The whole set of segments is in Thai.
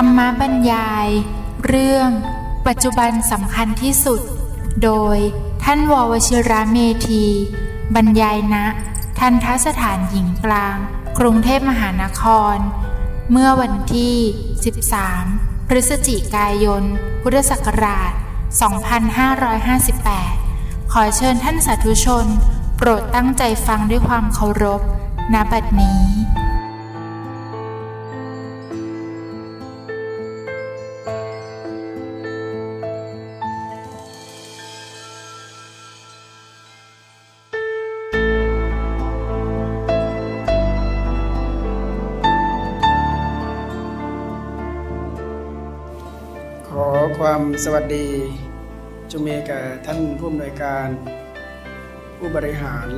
รรมบรรยาย เรื่อง ปัจจุบันสำคัญที่สุด โดยท่านววชิระเมธี บรรยายณทันทสถานหญิงกลาง กรุงเทพมหานคร เมื่อวันที่ 13 พฤศจิกายน พุทธศักราช 2558 ขอเชิญท่านสาธุชน โปรดตั้งใจฟังด้วยความเคารพณบัดนี้ ความสวัสดีจงมีแก่ท่านผู้อำนวยการ ผู้บริหาร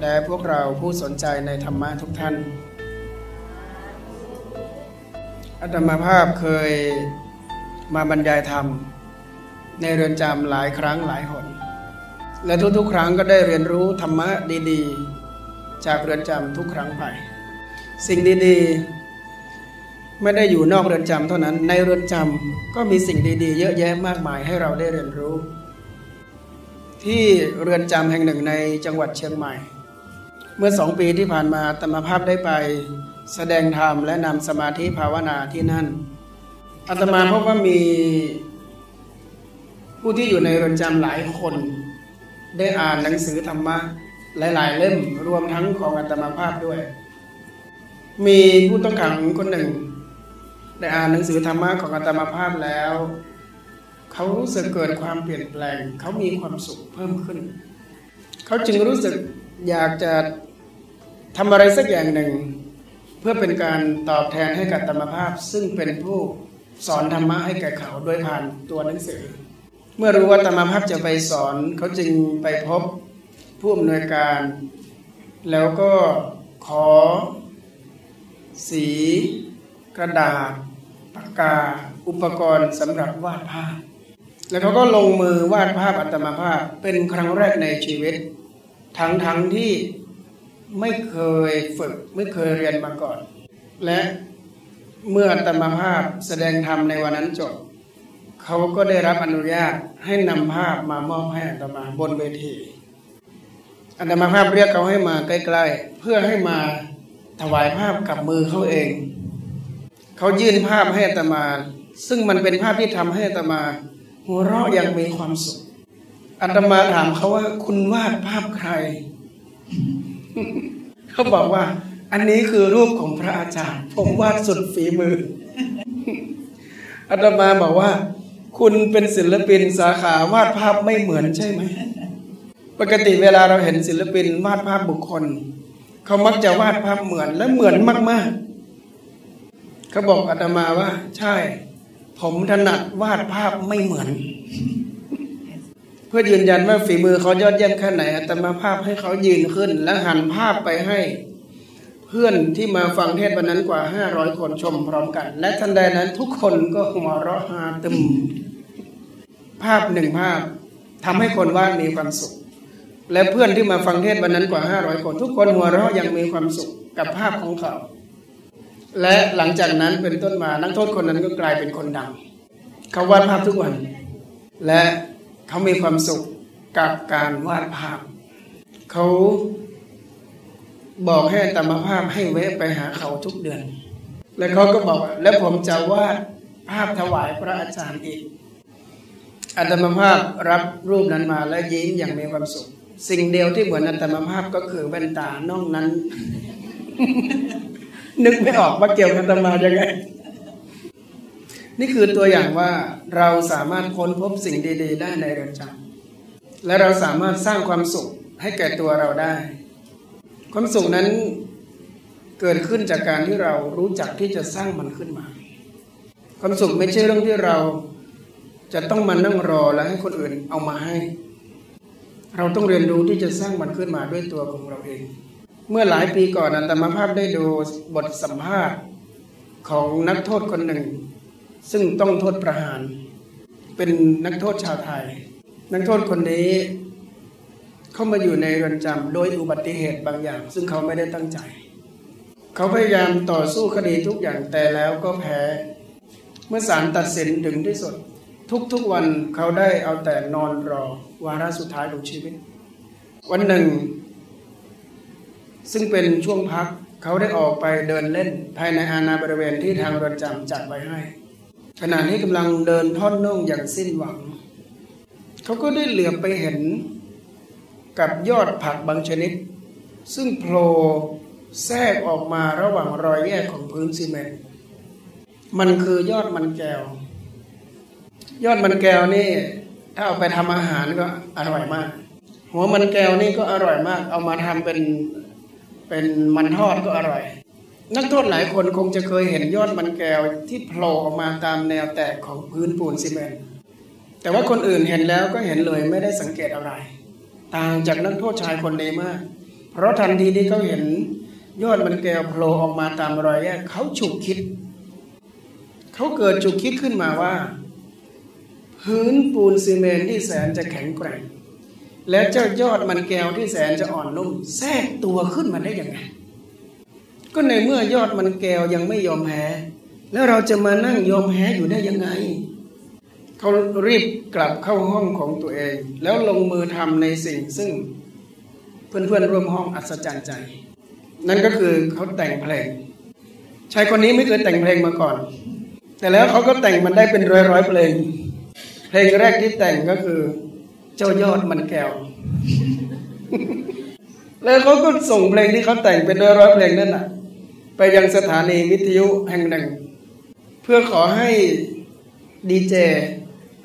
และพวกเราผู้สนใจในธรรมะทุกท่านอาตมาภาพเคยมาบรรยายธรรม ในเรือนจำหลายครั้งหลายหน และทุกๆ ครั้งก็ได้เรียนรู้ธรรมะดีๆ จากเรือนจำทุกครั้งไป สิ่งดีๆ ไม่ได้อยู่นอกเรือนจำเท่านั้น ในเรือนจำก็มีสิ่งดีๆ เยอะแยะมากมายให้เราได้เรียนรู้ ที่เรือนจำแห่งหนึ่งในจังหวัดเชียงใหม่ เมื่อสองปีที่ผ่านมาตมภาพได้ไปแสดงธรรมและนำสมาธิภาวนาที่นั่นอาตมาพบว่ามีผู้ที่อยู่ในเรือนจำหลายคน ได้อ่านหนังสือธรรมะหลายๆเล่มรวมทั้งของอาตมาภาพด้วย มีผู้ต้องขังคนหนึ่ง ได้อ่านหนังสือธรรมะของอาตมาภาพแล้ว เขารู้สึกเกิดความเปลี่ยนแปลง เขามีความสุขเพิ่มขึ้น เขาจึงรู้สึกอยากจะทำอะไรสักอย่างหนึ่ง เพื่อเป็นการตอบแทนให้กับอาตมภาพ ซึ่งเป็นผู้สอนธรรมะให้แก่เขาโดยผ่านตัวหนังสือ เมื่อรู้ว่าอาตมภาพจะไปสอน เขาจึงไปพบผู้อำนวยการ แล้วก็ขอ สี กระดาษ ปากกาอุปกรณ์สำหรับวาดภาพ แล้วเขาก็ลงมือวาดภาพอัตมาภาพเป็นครั้งแรกในชีวิต ทั้งทั้งที่ไม่เคยฝึกไม่เคยเรียนมาก่อน และเมื่ออัตมาภาพแสดงธรรมในวันนั้นจบเขาก็ได้รับอนุญาตให้นำภาพมามอบให้อัตมาบนเวทีอัตมาภาพเรียกเขาให้มาใกล้ ๆ เพื่อให้มาถวายภาพกับมือเขาเอง เขายื่นภาพให้อาตมา ซึ่งมันเป็นภาพที่ทำให้อาตมาหัวเราะอย่างมีความสุขอาตมาถามเขาว่าคุณวาดภาพใคร เขาบอกว่า อันนี้คือรูปของพระอาจารย์ ผมวาดสุดฝีมืออาตมาบอกว่า คุณเป็นศิลปินสาขาวาดภาพไม่เหมือนใช่ไหมปกติเวลาเราเห็นศิลปินวาดภาพบุคคล เขามักจะวาดภาพเหมือนและเหมือนมาก ๆ เขาบอกอาตมาว่า ใช่ ผมถนัดวาดภาพไม่เหมือน เพื่อยืนยันว่าฝีมือเขายอดเยี่ยมแค่ไหนอาตมาภาพให้เขายืนขึ้น และหันภาพไปให้ เพื่อนที่มาฟังเทศวันนั้นกว่าห้าร้อยคนชมพร้อมกัน และทันใดนั้นทุกคนก็หัวเราะฮาตึม ภาพหนึ่งภาพทำให้คนวาดมีความสุข และเพื่อนที่มาฟังเทศวันนั้นกว่าห้าร้อยคน ทุกคนหัวเราะยังมีความสุขกับภาพของเขา และหลังจากนั้นเป็นต้นมานักโทษคนนั้นก็กลายเป็นคนดัง เขาวาดภาพทุกวัน และเขามีความสุขกับการวาดภาพ เขาบอกให้อัตมภาพให้แวะไปหาเขาทุกเดือน และเขาก็บอกแล้วผมจะวาดภาพถวายพระอาจารย์อีกอัตมภาพรับรูปนั้นมาและยิ้มอย่างมีความสุข สิ่งเดียวที่เหมือนอัตมภาพก็คือแว่นตานอกนั้น นึกไม่ออกว่าเกี่ยวกับอาตมายังไง นี่คือตัวอย่างว่าเราสามารถค้นพบสิ่งดี ๆ ได้ในเรือนจำและเราสามารถสร้างความสุขให้แก่ตัวเราได้ ความสุขนั้นเกิดขึ้นจากการที่เรารู้จักที่จะสร้างมันขึ้นมา ความสุขไม่ใช่เรื่องที่เราจะต้องมานั่งรอแล้วให้คนอื่นเอามาให้ เราต้องเรียนรู้ที่จะสร้างมันขึ้นมาด้วยตัวของเราเอง เมื่อหลายปีก่อนอัตมภาพได้ดูบทสัมภาษณ์ของนักโทษคนหนึ่ง ซึ่งต้องโทษประหาร เป็นนักโทษชาวไทย นักโทษคนนี้ เข้ามาอยู่ในเรือนจำโดยอุบัติเหตุบางอย่าง ซึ่งเขาไม่ได้ตั้งใจ เขาพยายามต่อสู้คดีทุกอย่างแต่แล้วก็แพ้ เมื่อศาลตัดสินถึงที่สุด ทุกๆวันเขาได้เอาแต่นอนรอวาระสุดท้ายของชีวิต วันหนึ่ง ซึ่งเป็นช่วงพักเขาได้ออกไปเดินเล่น ภายในอาณาบริเวณที่ทางเรือนจำจัดไว้ให้ ขณะนี้กำลังเดินท่อนน่องอย่างสิ้นหวัง เขาก็ได้เหลือบไปเห็นกับยอดผักบางชนิด ซึ่งโผล่แทรกออกมาระหว่างรอยแยกของพื้นซีเมนต์มันคือยอดมันแก้ว ยอดมันแก้วนี่ ถ้าเอาไปทำอาหารก็อร่อยมาก หัวมันแก้วนี่ก็อร่อยมาก เอามาทำเป็น เป็นมันทอดก็อร่อย นักโทษหลายคนคงจะเคยเห็นยอดมันแก้วที่โผล่ออกมาตามแนวแตกของพื้นปูนซีเมนต์แต่ว่าคนอื่นเห็นแล้วก็เห็นเลยไม่ได้สังเกตอะไร ต่างจากนักโทษชายคนนี้มาก เพราะทันทีที่เขาเห็นยอดมันแก้วโผล่ออกมาตามรอยแยกเขาฉุกคิด เขาเกิดฉุกคิดขึ้นมาว่า พื้นปูนซีเมนต์ที่แสนจะแข็งแกร่ง และเจ้ายอดมันแก้วที่แสนจะอ่อนนุ่มแทรกตัวขึ้นมาได้ยังไง ก็ในเมื่อยอดมันแก้วยังไม่ยอมแพ้แล้วเราจะมานั่งยอมแพ้อยู่ได้ยังไง เขารีบกลับเข้าห้องของตัวเอง แล้วลงมือทำในสิ่งซึ่งเพื่อนๆร่วมห้องอัศจรรย์ใจ นั่นก็คือเขาแต่งเพลงชายคนนี้ไม่เคยแต่งเพลงมาก่อน แต่แล้วเขาก็แต่งมันได้เป็นร้อยๆเพลง เพลงแรกที่แต่งก็คือ เจ้ายอดมันแก้ว แล้วเขาก็ส่งเพลงที่เขาแต่งเป็นร้อยเพลงนั่นน่ะ ไปยังสถานีวิทยุแห่งหนึ่ง เพื่อขอให้ดีเจ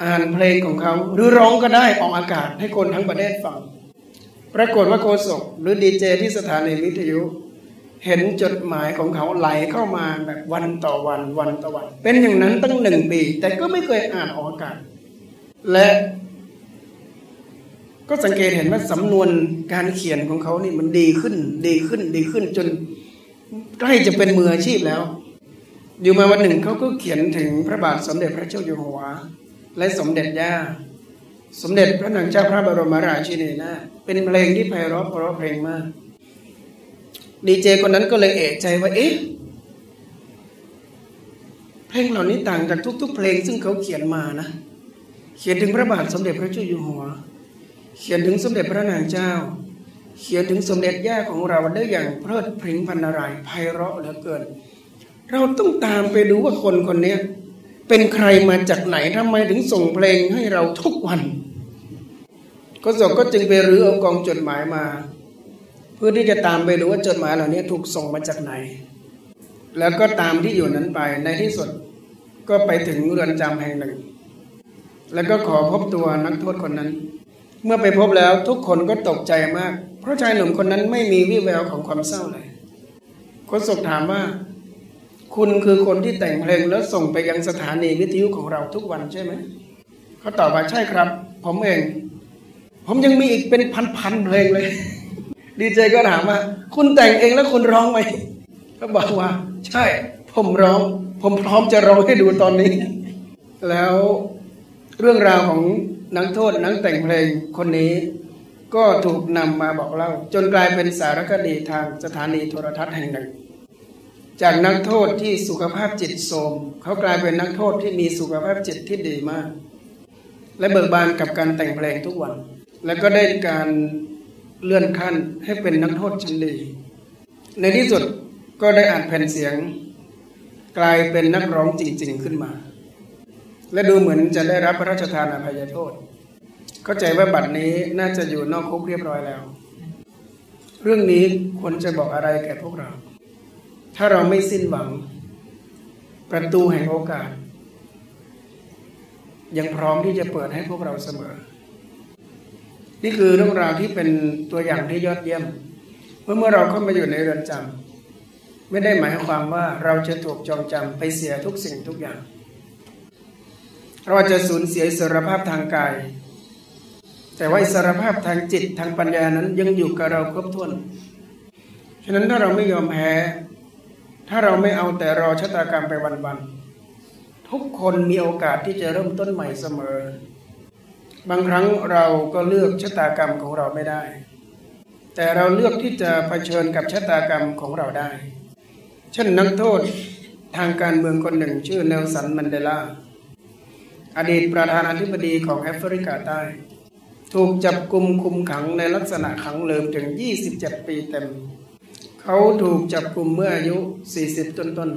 อ่านเพลงของเขา หรือร้องก็ได้ออกอากาศให้คนทั้งประเทศฟัง ปรากฏว่าโกศกหรือดีเจที่สถานีวิทยุเห็นจดหมายของเขาไหลเข้ามาแบบวันต่อวันวันต่อวัน เป็นอย่างนั้นตั้งหนึ่งปี แต่ก็ไม่เคยอ่านออกอากาศและ ก็สังเกตเห็นว่าสำนวนการเขียนของเขานี่มันดีขึ้น ดีขึ้น ดีขึ้นจนใกล้จะเป็นมืออาชีพแล้ว อยู่มาวันหนึ่งเขาก็เขียนถึงพระบาทสมเด็จพระเจ้าอยู่หัว และสมเด็จย่า สมเด็จพระนางเจ้าพระบรมราชินีนาเป็นเพลงที่ไพเราะเพราะเพลงมาก ดีเจคนนั้นก็เลยเอะใจว่าเอ๊ะเพลงเหล่านี้ต่างจากทุก ๆ เพลงซึ่งเขาเขียนมานะ เขียนถึงพระบาทสมเด็จพระเจ้าอยู่หัว เขียนถึงสมเด็จพระนางเจ้า เขียนถึงสมเด็จย่าของเราได้อย่างเพลิดเพลินพันนารายไพเราะเหลือเกิน เราต้องตามไปดูว่าคนคนนี้เป็นใครมาจากไหนทำไมถึงส่งเพลงให้เราทุกวันก็ศกก็จึงไปรื้อเอากองจดหมายมา เพื่อที่จะตามไปดูว่าจดหมายเหล่านี้ถูกส่งมาจากไหน แล้วก็ตามที่อยู่นั้นไปในที่สุดก็ไปถึงเรือนจำแห่งหนึ่ง แล้วก็ขอพบตัวนักโทษคนนั้น เมื่อไปพบแล้วทุกคนก็ตกใจมาก เพราะชายหนุ่มคนนั้นไม่มีวิแววของความเศร้าเลยโคศกถามว่า คุณคือคนที่แต่งเพลงแล้วส่งไปยังสถานีวิทยุของเราทุกวันใช่ไหมเขาตอบว่าใช่ครับ ผมเอง ผมยังมีอีกเป็นพันๆเพลงเลย ดีเจก็ถามว่า คุณแต่งเองแล้วคุณร้องไหมเขาบอกว่า ใช่ ผมร้อง ผมพร้อมจะร้องให้ดูตอนนี้ แล้วเรื่องราวของ นักโทษนักแต่งเพลงคนนี้ก็ถูกนำมาบอกเล่า จนกลายเป็นสารคดีทางสถานีโทรทัศน์แห่งหนึ่ง จากนักโทษที่สุขภาพจิตโทรมเขากลายเป็นนักโทษที่มีสุขภาพจิตที่ดีมาก และเบิกบานกับการแต่งเพลงทุกวัน แล้วก็ได้การเลื่อนขั้นให้เป็นนักโทษชั้นดี ในที่สุดก็ได้อ่านแผ่นเสียง กลายเป็นนักร้องจริง ๆขึ้นมา และดูเหมือนจะได้รับพระราชทานอภัยโทษ เข้าใจว่าบัดนี้น่าจะอยู่นอกคุกเรียบร้อยแล้ว เรื่องนี้ควรจะบอกอะไรแก่พวกเรา ถ้าเราไม่สิ้นหวัง ประตูแห่งโอกาส ยังพร้อมที่จะเปิดให้พวกเราเสมอ นี่คือเรื่องราวที่เป็นตัวอย่างที่ยอดเยี่ยม เมื่อเมื่อเราเข้ามาอยู่ในเรือนจำไม่ได้หมายความว่าเราจะถูกจองจำไปเสียทุกสิ่งทุกอย่าง เราจะสูญเสียอิสรภาพทางกาย แต่ว่าอิสรภาพทางจิตทางปัญญานั้นยังอยู่กับเราครบถ้วน ฉะนั้นถ้าเราไม่ยอมแพ้ ถ้าเราไม่เอาแต่รอชะตากรรมไปวันๆทุกคนมีโอกาสที่จะเริ่มต้นใหม่เสมอ บางครั้งเราก็เลือกชะตากรรมของเราไม่ได้ แต่เราเลือกที่จะเผชิญกับชะตากรรมของเราได้ เช่นนักโทษทางการเมืองคนหนึ่งชื่อเนลสันมันเดลา อดีตประธานาธิบดีของแอฟริกาใต้ ถูกจับกุมคุมขังในลักษณะขังเลิมถึง 27 ปีเต็ม เขาถูกจับกุมเมื่ออายุ 40 ต้น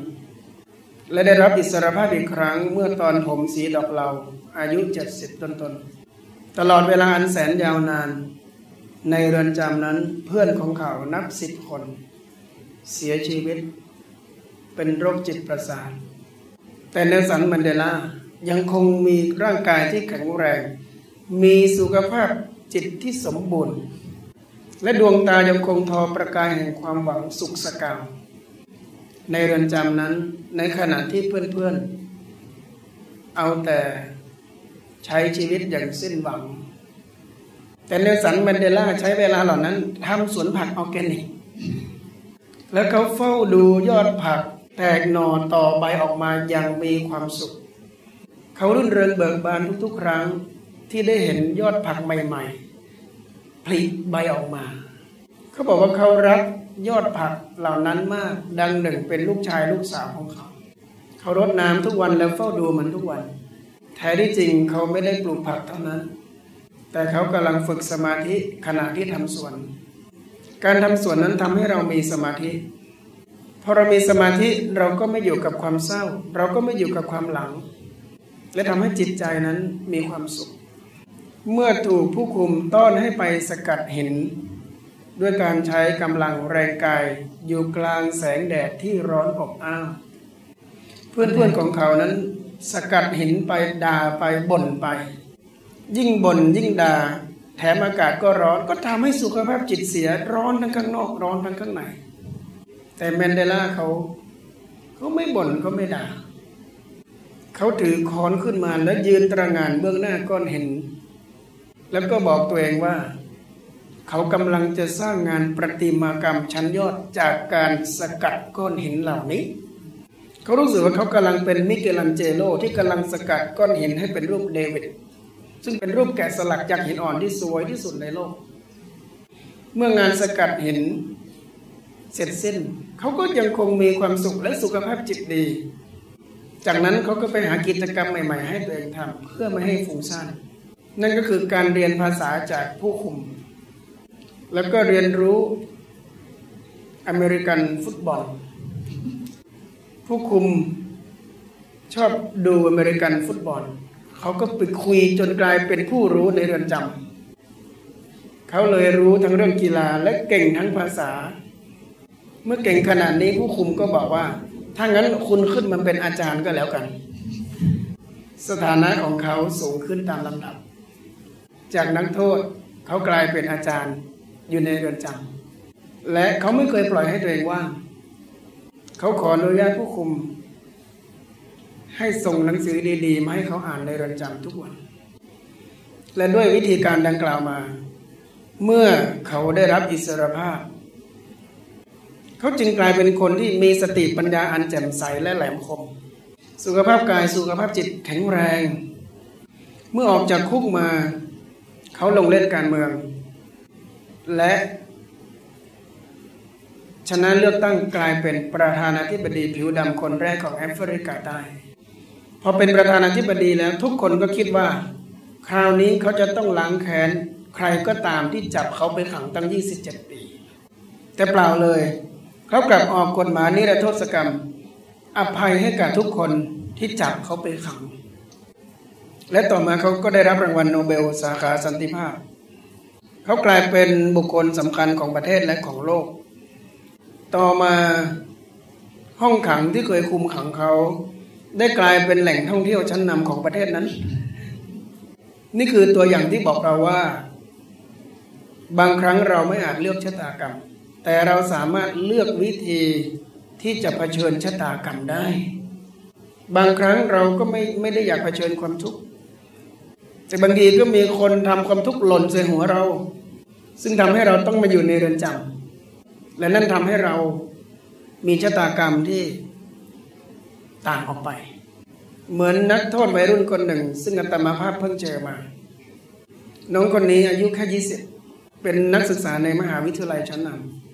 ๆและได้รับอิสรภาพอีกครั้งเมื่อตอนผมสีดอกเหลาอายุ 70 ต้นๆตลอดเวลาอันแสนยาวนาน ในเรือนจำนั้นเพื่อนของเขานับสิบคน เสียชีวิต เป็นโรคจิตประสาท แต่เนลสันมันเดลา ยังคงมีร่างกายที่แข็งแรง มีสุขภาพจิตที่สมบูรณ์ และดวงตายังคงทอประกายแห่งความหวังสุขสกาวในเรือนจำนั้นในขณะที่เพื่อนๆ เอาแต่ใช้ชีวิตอย่างสิ้นหวัง แต่เนลสันมันเดลาใช้เวลาเหล่านั้นทำสวนผักออร์แกนิก แล้วเขาเฝ้าดูยอดผักแตกหน่อต่อใบออกมาอย่างมีความสุข เขารุ่นเริงเบิกบานทุกๆ ครั้งที่ได้เห็นยอดผักใหม่ๆ ผลิใบออกมา เขาบอกว่าเขารักยอดผักเหล่านั้นมากดังหนึ่งเป็นลูกชายลูกสาวของเขา เขารดน้ำทุกวันแล้วเฝ้าดูมันทุกวัน แท้ที่จริงเขาไม่ได้ปลูกผักเท่านั้น แต่เขากำลังฝึกสมาธิขณะที่ทำสวน การทำสวนนั้นทำให้เรามีสมาธิพอเรามีสมาธิเราก็ไม่อยู่กับความเศร้า เราก็ไม่อยู่กับความหลัง และทำให้จิตใจนั้นมีความสุข เมื่อถูกผู้คุมต้อนให้ไปสกัดหินด้วยการใช้กำลังแรงกายอยู่กลางแสงแดดที่ร้อนอบอ้าวเพื่อนๆของเขานั้นสกัดหินไปด่าไปบ่นไป ยิ่งบ่นยิ่งด่าแถมอากาศก็ร้อนก็ทำให้สุขภาพจิตเสียร้อนทั้งข้างนอกร้อนทั้งข้างใน แต่แมนเดล่าเขา เขาไม่บ่นเขาไม่ด่า เขาถือค้อนขึ้นมาแล้วยืนตระงานเบื้องหน้าก้อนเห็นแล้วก็บอกตัวเองว่า เขากำลังจะสร้างงานประติมากรรมชั้นยอดจากการสกัดก้อนหินเหล่านี้ เขารู้สึกว่าเขากำลังเป็นมิเกลันเจโลที่กำลังสกัดก้อนหินให้เป็นรูปเดวิดซึ่งเป็นรูปแกะสลักจากหินอ่อนที่สวยที่สุดในโลก เมื่องานสกัดหินเสร็จสิ้น เขาก็ยังคงมีความสุขและสุขภาพจิตดี จากนั้นเขาก็ไปหากิจกรรมใหม่ ๆ ให้ตัวเองทำเพื่อไม่ให้ฟุ้งซ่านนั่นก็คือการเรียนภาษาจากผู้คุม แล้วก็เรียนรู้อเมริกันฟุตบอล ผู้คุมชอบดูอเมริกันฟุตบอล เขาก็ไปคุยจนกลายเป็นผู้รู้ในเรือนจำเขาเลยรู้ทั้งเรื่องกีฬาและเก่งทั้งภาษา เมื่อเก่งขนาดนี้ผู้คุมก็บอกว่า ถ้างั้นคุณขึ้นมาเป็นอาจารย์ก็แล้วกัน สถานะของเขาสูงขึ้นตามลำดับ จากนักโทษเขากลายเป็นอาจารย์อยู่ในเรือนจำและเขาไม่เคยปล่อยให้ตัวเองว่างเขาขออนุญาตผู้คุม ให้ส่งหนังสือดีๆมาให้เขาอ่านในเรือนจำทุกวัน และด้วยวิธีการดังกล่าวมา เมื่อเขาได้รับอิสรภาพ เขาจึงกลายเป็นคนที่มีสติปัญญาอันแจ่มใสและแหลมคม สุขภาพกายสุขภาพจิตแข็งแรง เมื่อออกจากคุกมา เขาลงเล่นการเมือง และชนะเลือกตั้งกลายเป็นประธานาธิบดีผิวดำคนแรกของแอฟริกาใต้พอเป็นประธานาธิบดีแล้วทุกคนก็คิดว่า คราวนี้เขาจะต้องล้างแค้น ใครก็ตามที่จับเขาไปขังตั้ง 27 ปี แต่เปล่าเลย เขากลับออกกฎหมายนิรโทษกรรม อภัยให้กับทุกคนที่จับเขาไปขัง และต่อมาเขาก็ได้รับรางวัลโนเบลสาขาสันติภาพ เขากลายเป็นบุคคลสำคัญของประเทศและของโลก ต่อมาห้องขังที่เคยคุมขังเขา ได้กลายเป็นแหล่งท่องเที่ยวชั้นนำของประเทศนั้น นี่คือตัวอย่างที่บอกเราว่า บางครั้งเราไม่อาจเลือกชะตากรรม แต่เราสามารถเลือกวิธีที่จะเผชิญชะตากรรมได้ บางครั้งเราก็ไม่ไม่ได้อยากเผชิญความทุกข์แต่บางทีก็มีคนทำความทุกข์หล่นใส่หัวเรา ซึ่งทำให้เราต้องมาอยู่ในเรือนจำและนั่นทำให้เรามีชะตากรรมที่ต่างออกไป เหมือนนักโทษวัยรุ่นคนหนึ่ง ซึ่งอาตมาภาพเพิ่งเจอมา น้องคนนี้อายุแค่ยี่สิบเป็นนักศึกษาในมหาวิทยาลัยชั้นนำ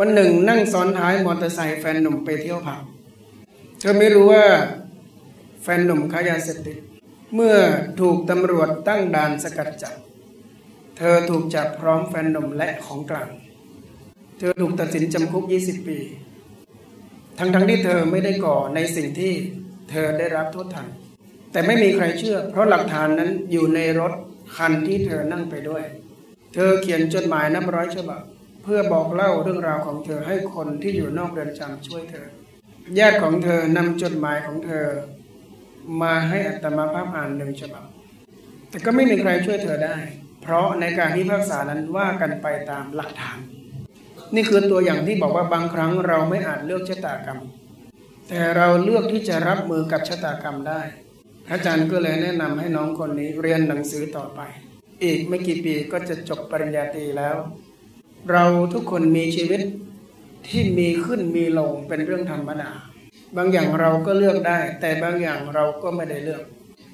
วันหนึ่งนั่งซ้อนท้ายมอเตอร์ไซค์แฟนหนุ่มไปเที่ยวผับเธอไม่รู้ว่าแฟนหนุ่มค้ายาเสพติดเมื่อถูกตำรวจตั้งด่านสกัดจับ เธอถูกจับพร้อมแฟนหนุ่มและของกลาง เธอถูกตัดสินจำคุก 20 ปี ทั้งๆทที่เธอไม่ได้ก่อในสิ่งที่เธอได้รับโทษทัน แต่ไม่มีใครเชื่อ เพราะหลักฐานนั้นอยู่ในรถคันที่เธอนั่งไปด้วย เธอเขียนจดหมายนับร้อยฉบับ เพื่อบอกเล่าเรื่องราวของเธอให้คนที่อยู่นอกเรือนจำช่วยเธอ ญาติของเธอนำจดหมายของเธอ มาให้อัตมาภาพอ่านหนึ่งฉบับ แต่ก็ไม่มีใครช่วยเธอได้ เพราะในการพิพาษานั้นว่ากันไปตามหลักฐาน นี่คือตัวอย่างที่บอกว่าบางครั้งเราไม่อาจเลือกชะตากรรม แต่เราเลือกที่จะรับมือกับชะตากรรมได้ อาจารย์ก็เลยแนะนำให้น้องคนนี้เรียนหนังสือต่อไป อีกไม่กี่ปีก็จะจบปริญญาตรีแล้ว เราทุกคนมีชีวิตที่มีขึ้นมีลงเป็นเรื่องธรรมดา บางอย่างเราก็เลือกได้ แต่บางอย่างเราก็ไม่ได้เลือก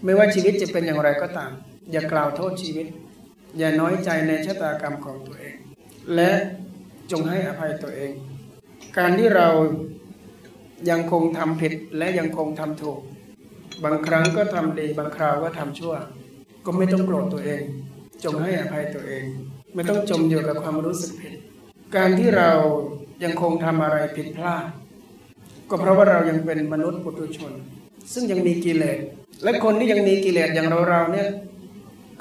ไม่ว่าชีวิตจะเป็นอย่างไรก็ตาม อย่ากล่าวโทษชีวิต อย่าน้อยใจในชะตากรรมของตัวเอง และจงให้อภัยตัวเอง การที่เรายังคงทำผิดและยังคงทำถูก บางครั้งก็ทำดีบางคราวก็ทำชั่ว ก็ไม่ต้องโกรธตัวเอง จงให้อภัยตัวเอง ไม่ต้องจมอยู่กับความรู้สึกผิด การที่เรายังคงทำอะไรผิดพลาด ก็เพราะว่าเรายังเป็นมนุษย์ปุถุชน ซึ่งยังมีกิเลส และคนที่ยังมีกิเลสอย่างเราๆเนี่ย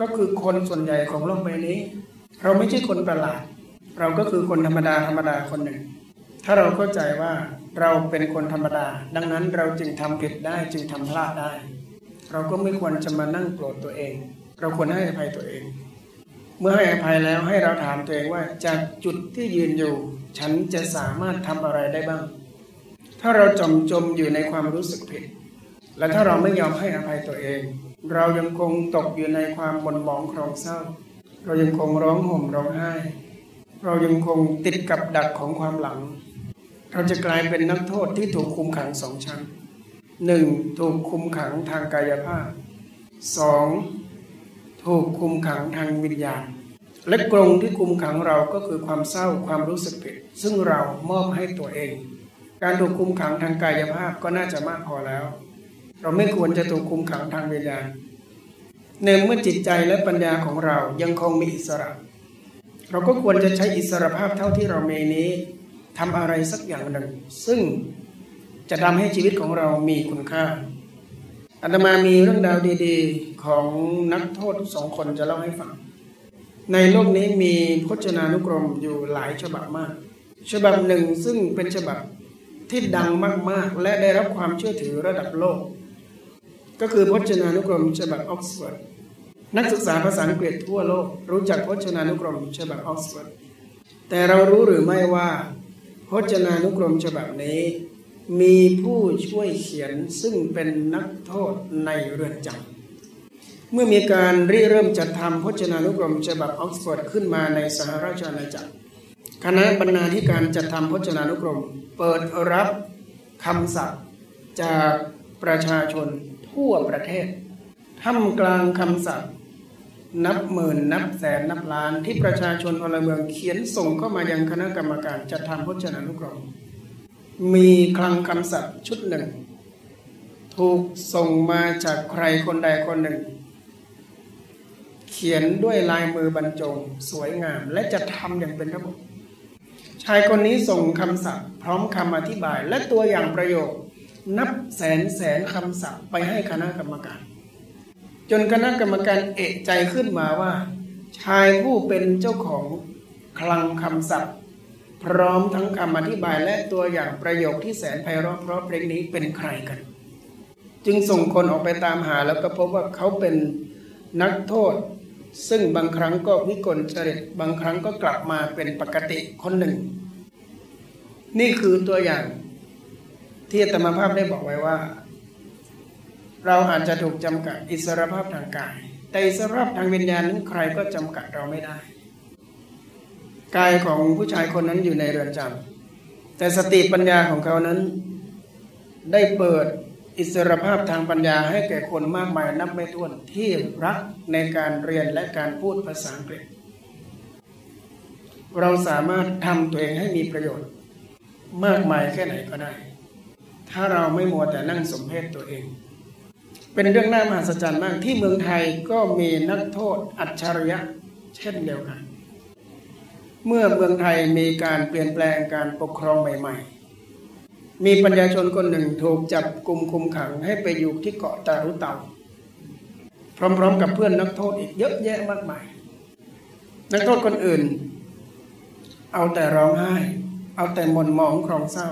ก็คือคนส่วนใหญ่ของโลกใบนี้ เราไม่ใช่คนประหลาด เราก็คือคนธรรมดาธรรมดาคนหนึ่ง ถ้าเราเข้าใจว่าเราเป็นคนธรรมดา ดังนั้นเราจึงทำผิดได้จึงทำพลาดได้ เราก็ไม่ควรจะมานั่งโกรธตัวเอง เราควรให้อภัยตัวเอง มื่อให้อภัยแล้วให้เราถามตัวเองว่าจากจุดที่ยืนอยู่ ฉันจะสามารถทำอะไรได้บ้าง ถ้าเราจมจมอยู่ในความรู้สึกผิด และถ้าเราไม่ยอมให้อภัยตัวเอง เรายังคงตกอยู่ในความบนหมองครองเศร้า เรายังคงร้องห่มร้องไห้ เรายังคงติดกับดักของความหลัง เราจะกลายเป็นนักโทษที่ถูกคุมขังสองชั้นหนึ่งถูกคุมขังทางกายภาพสอง ถูกคุมขังทางวิญญาณ และกรงที่คุมขังเราก็คือความเศร้าความรู้สึกผิด ซึ่งเรามอบให้ตัวเอง การถูกคุมขังทางกายภาพก็น่าจะมากพอแล้ว เราไม่ควรจะถูกคุมขังทางวิญญาณในเมื่อจิตใจและปัญญาของเรายังคงมีอิสระ เราก็ควรจะใช้อิสรภาพเท่าที่เรามีนี้ทำอะไรสักอย่างหนึ่ง ซึ่งจะทำให้ชีวิตของเรามีคุณค่า อาตมามีเรื่องราวดีๆ ของนักโทษสองคนจะเล่าให้ฟัง ในโลกนี้มีพจนานุกรมอยู่หลายฉบับมาก ฉบับหนึ่งซึ่งเป็นฉบับที่ดังมากๆ และได้รับความเชื่อถือระดับโลก ก็คือพจนานุกรมฉบับออกซฟอร์ดนักศึกษาภาษาอังกฤษทั่วโลก รู้จักพจนานุกรมฉบับออกซฟอร์ดแต่เรารู้หรือไม่ว่าพจนานุกรมฉบับนี้ มีผู้ช่วยเขียนซึ่งเป็นนักโทษในเรือนจำเมื่อมีการริเริ่มจัดทำพจนานุกรมฉบับออกซฟอร์ดขึ้นมาในสหราชอาณาจักร คณะบรรณาธิการจัดทำพจนานุกรม เปิดรับคำศัพท์จากประชาชนทั่วประเทศท่ามกลางคำศัพท์นับหมื่นนับแสนนับล้านที่ประชาชนพลเมืองเขียนส่งเข้ามายังคณะกรรมการจัดทำพจนานุกรม มีคลังคำศัพท์ชุดหนึ่ง ถูกส่งมาจากใครคนใดคนหนึ่ง เขียนด้วยลายมือบรรจงสวยงาม และจะทำอย่างเป็นระบบ ชายคนนี้ส่งคำศัพท์ พร้อมคำอธิบาย และตัวอย่างประโยค นับแสนแสนคำศัพท์ไปให้คณะกรรมการ จนคณะกรรมการเอกใจขึ้นมาว่า ชายผู้เป็นเจ้าของคลังคำศัพท์ พร้อมทั้งคำอธิบายและตัวอย่างประโยคที่แสนไพเราะเพราะเพลงนี้เป็นใครกัน จึงส่งคนออกไปตามหาแล้วก็พบว่าเขาเป็นนักโทษ ซึ่งบางครั้งก็วิกลจริตบางครั้งก็กลับมาเป็นปกติคนหนึ่ง นี่คือตัวอย่างที่อาตมภาพได้บอกไว้ว่า เราอาจจะถูกจำกัดอิสรภาพทางกาย แต่อิสรภาพทางวิญญาณนั้นใครก็จำกัดเราไม่ได้ กายของผู้ชายคนนั้นอยู่ในเรือนจำแต่สติปัญญาของเขานั้น ได้เปิดอิสรภาพทางปัญญาให้แก่คนมากมายนับไม่ถ้วนที่รักในการเรียนและการพูดภาษาอังกฤษ เราสามารถทำตัวเองให้มีประโยชน์ มากมายแค่ไหนก็ได้ ถ้าเราไม่มัวแต่นั่งสมเพศตัวเอง เป็นเรื่องน่ามหัศจรรย์มากที่เมืองไทยก็มีนักโทษอัจฉริยะ เช่นเดียวกัน เมื่อเมืองไทยมีการเปลี่ยนแปลงการปกครองใหม่ ๆ มีปัญญาชนคนหนึ่งถูกจับกลุ่มคุมขังให้ไปอยู่ที่เกาะตารุเตา พร้อมๆกับเพื่อนนักโทษอีกเยอะแยะมากมาย นักโทษคนอื่น เอาแต่ร้องไห้ เอาแต่หม่นหมองครองเศร้า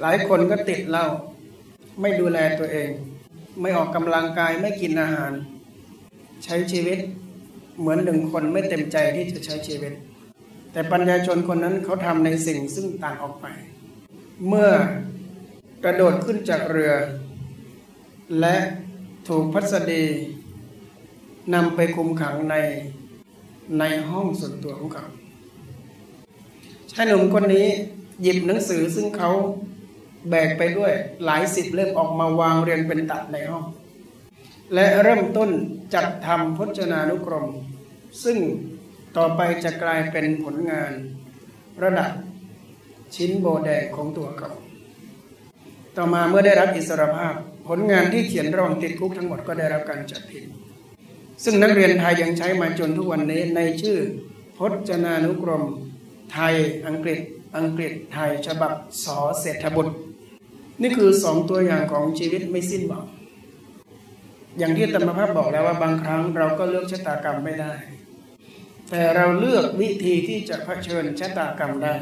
หลายคนก็ติดเหล้าไม่ดูแลตัวเอง ไม่ออกกำลังกายไม่กินอาหาร ใช้ชีวิต เหมือนหนึ่งคนไม่เต็มใจที่จะใช้ชีวิต แต่ปัญญาชนคนนั้นเขาทำในสิ่งซึ่งต่างออกไป เมื่อกระโดดขึ้นจากเรือ และถูกพัสดีนำไปคุมขังในในห้องส่วนตัวของเขาชายหนุ่มคนนี้หยิบหนังสือซึ่งเขาแบกไปด้วยหลายสิบเล่มออกมาวางเรียงเป็นตับในห้อง และเริ่มต้นจัดทำพจนานุกรม ซึ่ง ต่อไปจะกลายเป็นผลงานระดับชิ้นโบแดงของตัวเขา ต่อมาเมื่อได้รับอิสรภาพ ผลงานที่เขียนระหว่างติดคุกทั้งหมดก็ได้รับการจัดพิมพ์ ซึ่งนักเรียนไทยยังใช้มาจนทุกวันนี้ในชื่อ พจนานุกรม ไทย อังกฤษ อังกฤษไทยฉบับสอเศรษฐบุตร นี่คือสองตัวอย่างของชีวิตไม่สิ้นหวังอย่างที่ธรรมภาพบอกแล้วว่าบางครั้งเราก็เลือกชะตากรรมไม่ได้ แต่เราเลือกวิธีที่จะเผชิญชะตากรรมได้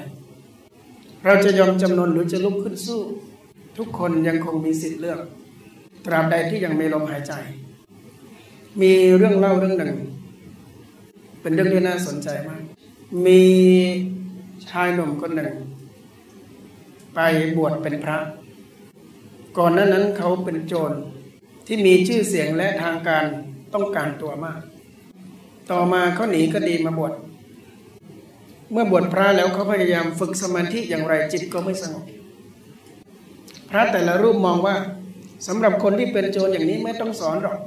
เราจะยอมจำนนหรือจะลุกขึ้นสู้ ทุกคนยังคงมีสิทธิ์เลือก ตราบใดที่ยังมีลมหายใจ มีเรื่องเล่าเรื่องหนึ่ง เป็นเรื่องที่น่าสนใจมาก มีชายหนุ่มคนหนึ่ง ไปบวชเป็นพระ ก่อนหน้านั้นเขาเป็นโจรที่มีชื่อเสียงและทางการต้องการตัวมาก ต่อมาเขาหนีคดีมาบวชเมื่อบวชพระแล้วเขาพยายามฝึกสมาธิอย่างไรจิตก็ไม่สงบพระแต่ละรูปมองว่าสำหรับคนที่เป็นโจรอย่างนี้ไม่ต้องสอนหรอก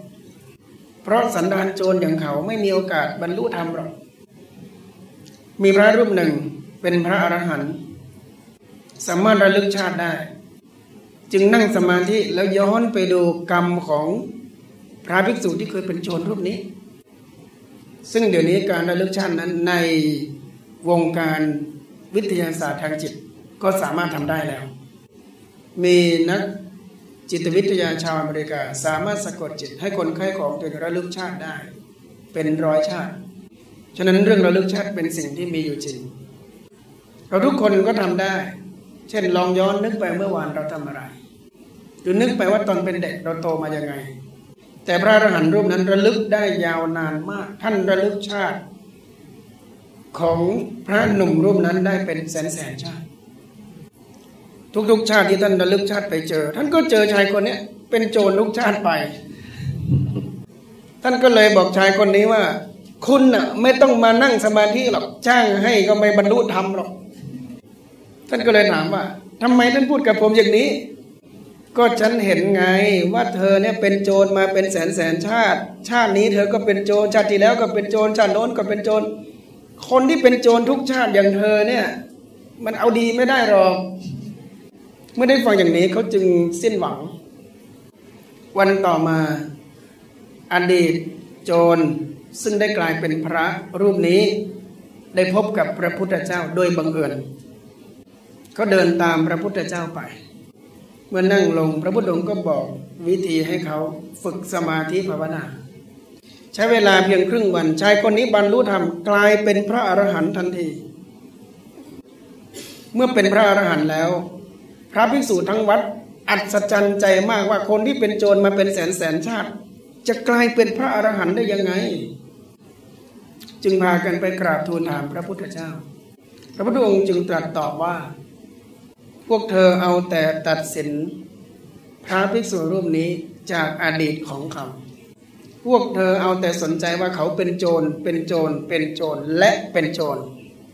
เพราะสันดานโจรอย่างเขาไม่มีโอกาสบรรลุธรรมหรอก มีพระรูปหนึ่งเป็นพระอรหันต์สามารถระลึกชาติได้ จึงนั่งสมาธิแล้วย้อนไปดูกรรมของพระภิกษุที่เคยเป็นโจรรูปนี้ ซึ่งเดี๋ยวนี้การระลึกชาตินั้นในวงการวิทยาศาสตร์ทางจิตก็สามารถทำได้แล้ว มีนักจิตวิทยาชาวอเมริกา สามารถสะกดจิตให้คนไข้ของตัวระลึกชาติได้ เป็นร้อยชาติ ฉะนั้นเรื่องระลึกชาติเป็นสิ่งที่มีอยู่จริง เราทุกคนก็ทำได้ เช่นลองย้อนนึกไปเมื่อวานเราทำอะไรหรือนึกไปว่าตอนเป็นเด็กเราโตมาอยังไง แต่พระอรหันต์รูปนั้นระลึกได้ยาวนานมาก ท่านระลึกชาติ ของพระหนุ่มรูปนั้นได้เป็นแสนแสนชาติ ทุกๆชาติที่ท่านระลึกชาติไปเจอ ท่านก็เจอชายคนนี้เป็นโจรทุกชาติไป ท่านก็เลยบอกชายคนนี้ว่า คุณน่ะไม่ต้องมานั่งสมาธิหรอกจ้างให้ก็ไม่บรรลุธรรมหรอก ท่านก็เลยถามว่าทำไมท่านพูดกับผมอย่างนี้ ก็ฉันเห็นไงว่าเธอเนี่ยเป็นโจรมาเป็นแสนแสนชาติ ชาตินี้เธอก็เป็นโจรชาติที่แล้วก็เป็นโจรชาติโน้นก็เป็นโจรคนที่เป็นโจรทุกชาติอย่างเธอเนี่ยมันเอาดีไม่ได้หรอกเมื่อได้ฟังอย่างนี้เขาจึงสิ้นหวัง วันต่อมาอดีตโจรซึ่งได้กลายเป็นพระรูปนี้ ได้พบกับพระพุทธเจ้าโดยบังเอิญเขาเดินตามพระพุทธเจ้าไป เมื่อนั่งลงพระพุทธองค์ก็บอกวิธีให้เขาฝึกสมาธิภาวนา ใช้เวลาเพียงครึ่งวันชายคนนี้บรรลุธรรมกลายเป็นพระอรหันต์ทันที เมื่อเป็นพระอรหันต์แล้ว พระภิกษุทั้งวัดอัศจรรย์ใจมากว่าคนที่เป็นโจรมาเป็นแสนแสนชาติ จะกลายเป็นพระอรหันต์ได้ยังไง จึงพากันไปกราบทูลถามพระพุทธเจ้า พระพุทธองค์จึงตรัสตอบว่า พวกเธอเอาแต่ตัดสิน พระภิกษุรูปนี้จากอดีตของเขาพวกเธอเอาแต่สนใจว่าเขาเป็นโจร เป็นโจร เป็นโจร และเป็นโจร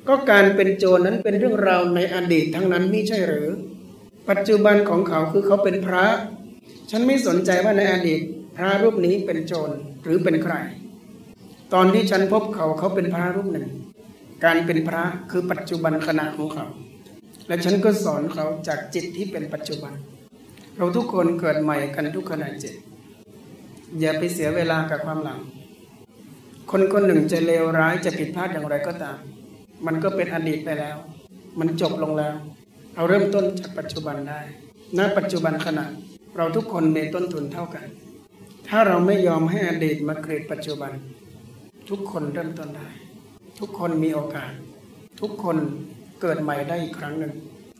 ก็การเป็นโจรนั้นเป็นเรื่องราวในอดีตทั้งนั้นไม่ใช่หรือ ปัจจุบันของเขาคือเขาเป็นพระ ฉันไม่สนใจว่าในอดีต พระรูปนี้เป็นโจรหรือเป็นใคร ตอนที่ฉันพบเขาเขาเป็นพระรูปหนึ่ง การเป็นพระคือปัจจุบันขณะของเขา และฉันก็สอนเขาจากจิตที่เป็นปัจจุบัน เราทุกคนเกิดใหม่กันทุกขณะจิต อย่าไปเสียเวลากับความหลัง คนคนหนึ่งจะเลวร้ายจะผิดพลาดอย่างไรก็ตาม มันก็เป็นอดีตไปแล้ว มันจบลงแล้ว เราเริ่มต้นจากปัจจุบันได้ณปัจจุบันขณะเราทุกคนมีต้นทุนเท่ากัน ถ้าเราไม่ยอมให้อดีตมากรีดปัจจุบัน ทุกคนเริ่มต้นได้ ทุกคนมีโอกาส ทุกคน เกิดใหม่ได้อีกครั้งหนึ่ง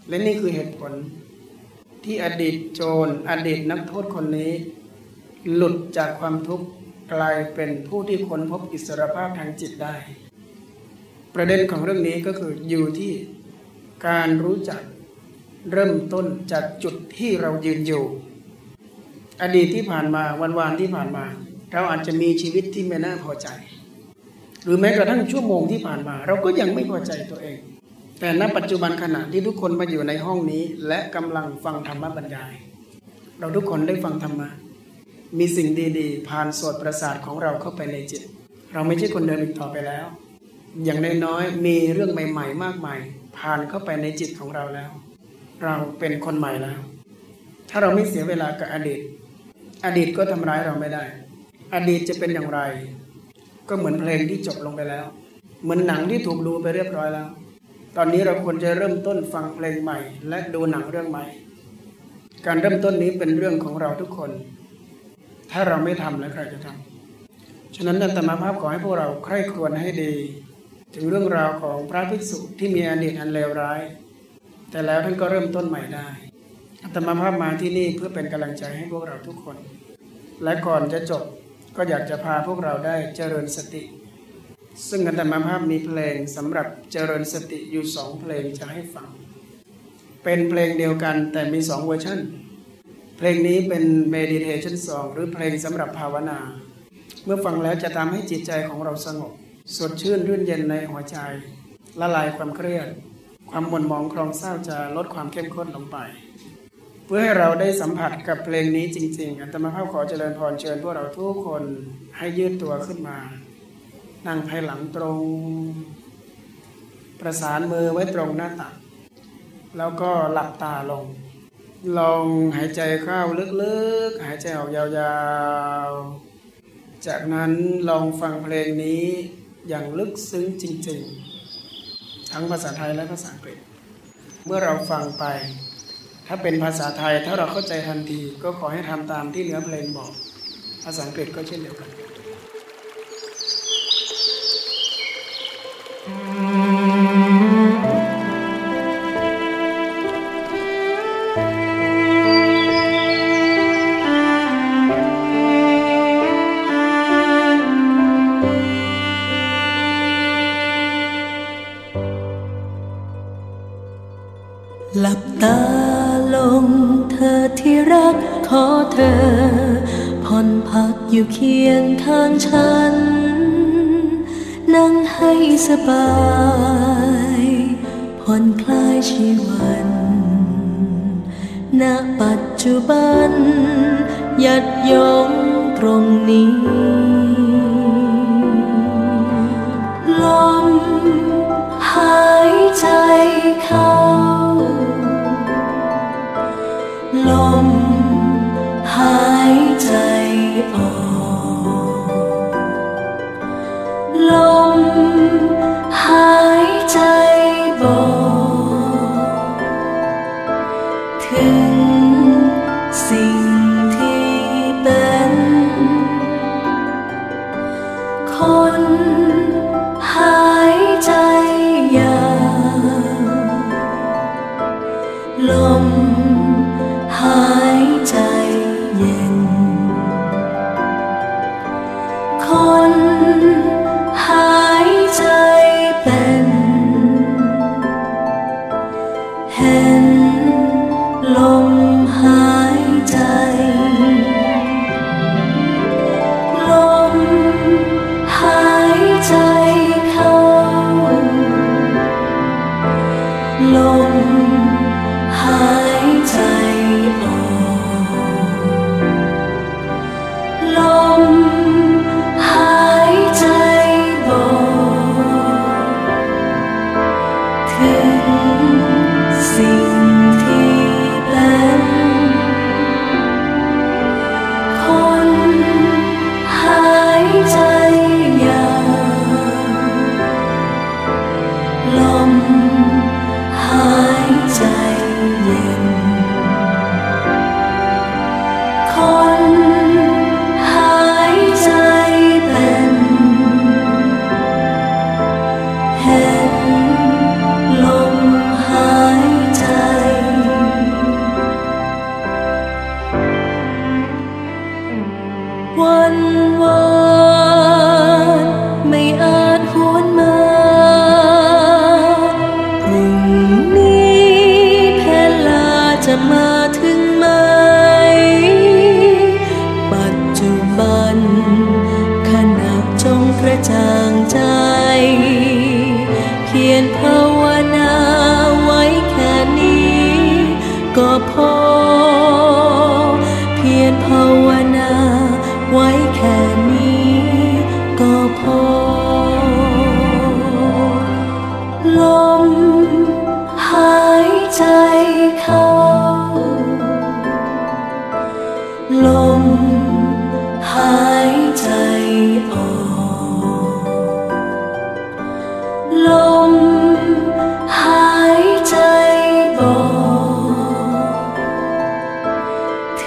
และนี่คือเหตุผล ที่อดีตโจรอดีตนักโทษคนนี้ หลุดจากความทุกข์กลายเป็นผู้ที่ค้นพบอิสรภาพทางจิตได้ ประเด็นของเรื่องนี้ก็คืออยู่ที่การรู้จักเริ่มต้นจากจุดที่เรายืนอยู่ อดีตที่ผ่านมาวันวานที่ผ่านมา เราอาจจะมีชีวิตที่ไม่น่าพอใจ หรือแม้กระทั่งชั่วโมงที่ผ่านมา เราก็ยังไม่พอใจตัวเอง แต่ณปัจจุบันขณะที่ทุกคนมาอยู่ในห้องนี้ และกำลังฟังธรรมบรรยาย เราทุกคนได้ฟังธรรมะมีสิ่งดีๆ ผ่านสวดประสาทของเราเข้าไปในจิต เราไม่ใช่คนเดินอีกต่อไปแล้ว อย่างน้อยๆมีเรื่องใหม่ ๆ มากมาย ผ่านเข้าไปในจิตของเราแล้ว เราเป็นคนใหม่แล้ว ถ้าเราไม่เสียเวลากับอดีต อดีตก็ทำร้ายเราไม่ได้ อดีตจะเป็นอย่างไร ก็เหมือนเพลงที่จบลงไปแล้ว เหมือนหนังที่ถูกดูไปเรียบร้อยแล้ว ตอนนี้เราควรจะเริ่มต้นฟังเพลงใหม่ และดูหนังเรื่องใหม่ การเริ่มต้นนี้เป็นเรื่องของเราทุกคน ถ้าเราไม่ทำแล้วใครจะทำฉะนั้นนันตมาภาพขอให้พวกเราใคร่ครวญให้ดี ถึงเรื่องราวของพระภิกษุที่มีอดีตอันเลวร้าย แต่แล้วท่านก็เริ่มต้นใหม่ได้อัตมาภาพมาที่นี่เพื่อเป็นกำลังใจให้พวกเราทุกคน และก่อนจะจบก็อยากจะพาพวกเราได้เจริญสติ ซึ่งอัตมาภาพมีเพลงสำหรับเจริญสติอยู่สองเพลงจะให้ฟัง เป็นเพลงเดียวกันแต่มีสองเวอร์ชันเพลงนี้เป็น meditation song หรือเพลงสำหรับภาวนา เมื่อฟังแล้วจะทำให้จิตใจของเราสงบ สดชื่นรื่นเย็นในหัวใจ ละลายความเครียด ความหม่นหมองคลองเศร้าจะลดความเข้มข้นลงไป เพื่อให้เราได้สัมผัสกับเพลงนี้จริงๆอัตมาภาพขอเจริญพรเชิญพวกเราทุกคนให้ยืดตัวขึ้นมา นั่งภายหลังตรง ประสานมือไว้ตรงหน้าตัก แล้วก็หลับตาลง ลองหายใจเข้าลึกๆ หายใจออกยาวๆ จากนั้นลองฟังเพลงนี้อย่างลึกซึ้งจริงๆ ทั้งภาษาไทยและภาษาอังกฤษ เมื่อเราฟังไป ถ้าเป็นภาษาไทยถ้าเราเข้าใจทันทีก็ขอให้ทำตามที่เนื้อเพลงบอก ภาษาอังกฤษก็เช่นเดียวกัน สบายผ่อนคลายชีวัน ณปัจจุบันยัดยอ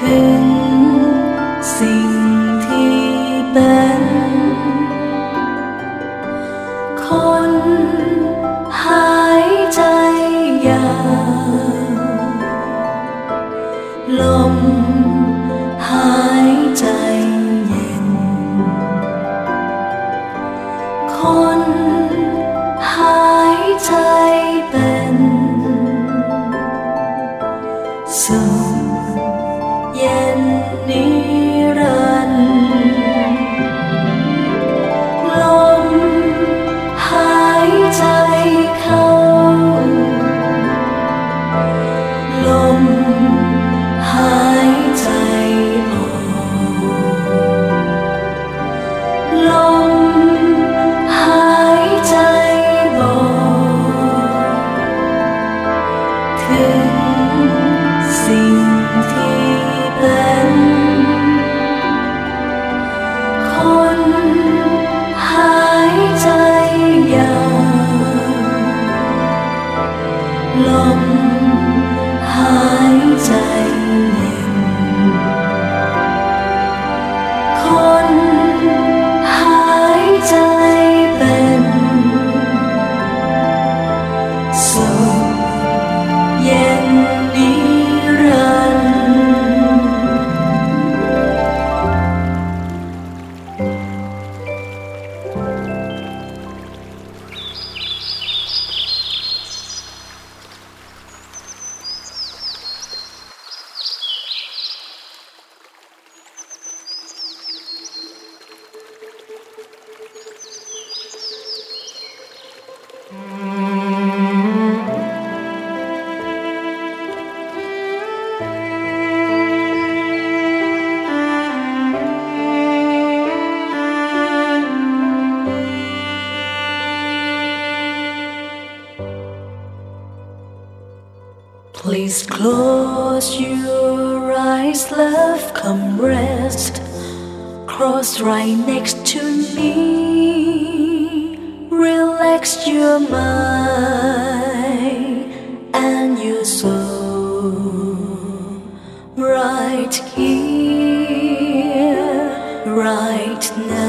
ถึง Right here, right now.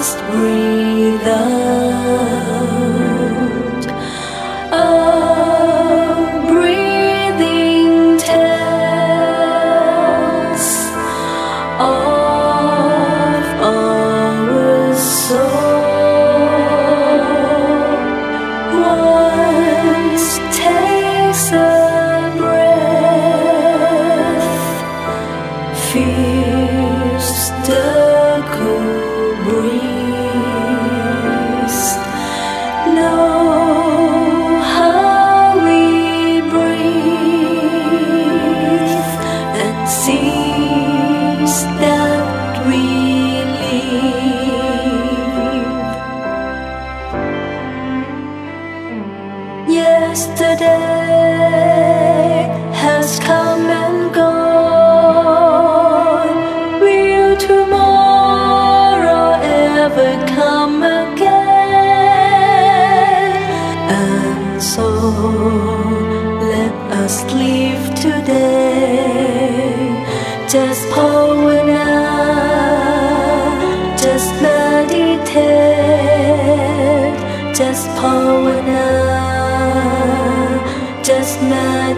Us breathe out. last night.